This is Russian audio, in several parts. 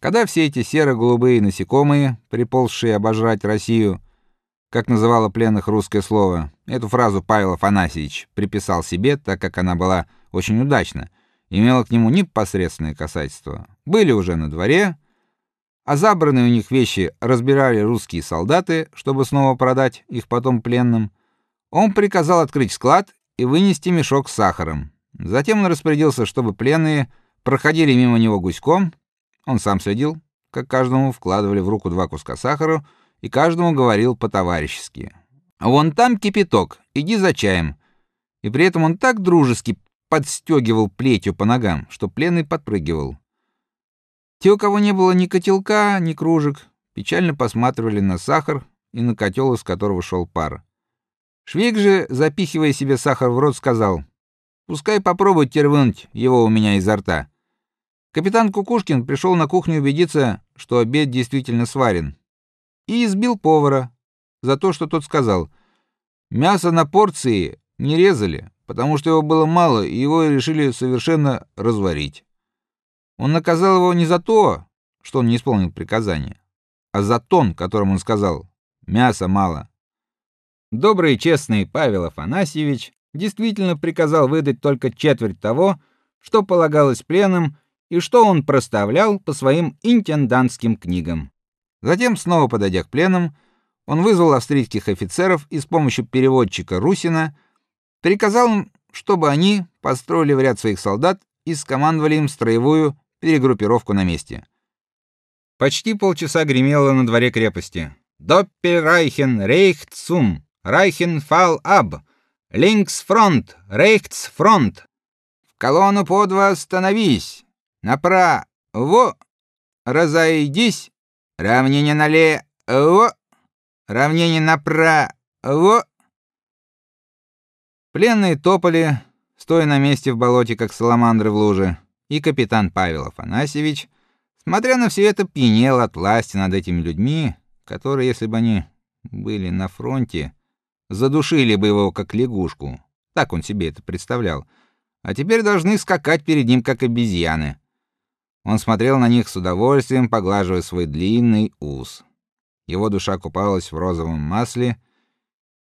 Когда все эти серо-голубые насекомые, приползшие обожрать Россию, как называло пленных русское слово, эту фразу Павел Афанасьевич приписал себе, так как она была очень удачна, имела к нему непосредственное касательство. Были уже на дворе, а забранные у них вещи разбирали русские солдаты, чтобы снова продать их потом пленным. Он приказал открыть склад и вынести мешок с сахаром. Затем он распорядился, чтобы пленные проходили мимо него гуськом. Он сам следил, как каждому вкладывали в руку два куска сахара, и каждому говорил по-товарищески: "Вон там кипяток, иди за чаем". И при этом он так дружески подстегивал плетью по ногам, что пленный подпрыгивал. Те, у кого не было ни котелка, ни кружек, печально посматривали на сахар и на котел, из которого шел пар. Швейк же, запихивая себе сахар в рот, сказал: "Пускай попробует тервынуть его у меня изо рта". Капитан Кукушкин пришел на кухню убедиться, что обед действительно сварен, и избил повара за то, что тот сказал: "Мясо на порции не резали, потому что его было мало, и его решили совершенно разварить". Он наказал его не за то, что он не исполнил приказание, а за тон, которым он сказал: "Мяса мало". Добрый и честный Павел Афанасьевич действительно приказал выдать только четверть того, что полагалось пленным и что он проставлял по своим интендантским книгам. Затем, снова подойдя к пленным, он вызвал австрийских офицеров и с помощью переводчика Русина приказал им, чтобы они построили в ряд своих солдат и скомандовали им строевую перегруппировку на месте. Почти полчаса гремело на дворе крепости. Доппельрайхен рейхтсум, райхен фал аб, линкс фронт, рейхтс фронт. В колонну по два становись, направо разойдись, равнение налево, равнение направо. Пленные топали, стоя на месте в болоте, как саламандры в луже и капитан Павел Афанасьевич, смотря на все это, пьянел от власти над этими людьми, которые, если бы они были на фронте, задушили бы его как лягушку. Так он себе это представлял. А теперь должны скакать перед ним как обезьяны. Он смотрел на них с удовольствием, поглаживая свой длинный ус. Его душа купалась в розовом масле,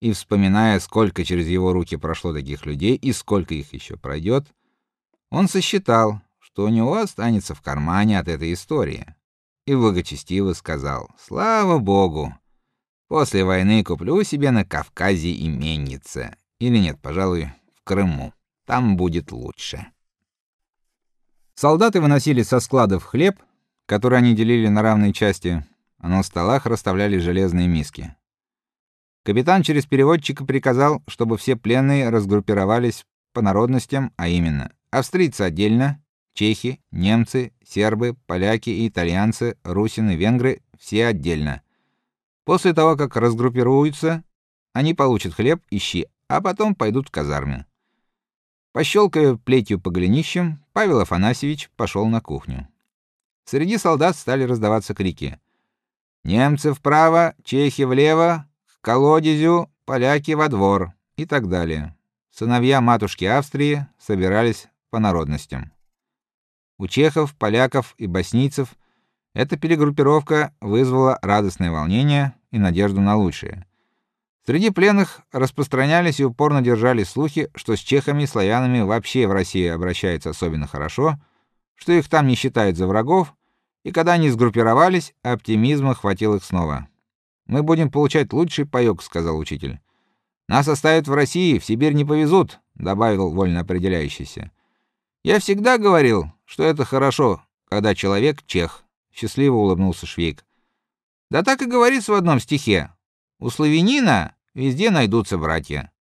и вспоминая, сколько через его руки прошло таких людей и сколько их еще пройдет, он сосчитал, что у него останется в кармане от этой истории. И благочестиво сказал: "Слава богу. После войны куплю себе на Кавказе именнице, или нет, пожалуй, в Крыму. Там будет лучше". Солдаты выносили со складов хлеб, который они делили на равные части, а на столах расставляли железные миски. Капитан через переводчика приказал, чтобы все пленные разгруппировались по народностям, а именно: австрийцы отдельно, чехи, немцы, сербы, поляки и итальянцы, русины, венгры все отдельно. После того, как разгруппируются, они получат хлеб и щи, а потом пойдут в казармы. Пощелкая плетью по голенищам, Павел Афанасьевич пошел на кухню. Среди солдат стали раздаваться крики: "Немцы вправо, чехи влево, к колодезю, поляки во двор" и так далее. Сыновья матушки Австрии собирались по народностям. У чехов, поляков и боснийцев эта перегруппировка вызвала радостное волнение и надежду на лучшее. Среди пленных распространялись и упорно держались слухи, что с чехами и славянами вообще в России обращаются особенно хорошо, что их там не считают за врагов, и когда они сгруппировались, оптимизма хватило их снова. Мы будем получать лучший паёк, сказал учитель. Нас оставят в России, в Сибирь не повезут, добавил вольно определяющийся. Я всегда говорил, что это хорошо, когда человек чех, счастливо улыбнулся Швейк. Да так и говорится в одном стихе. У славянина везде найдутся братья.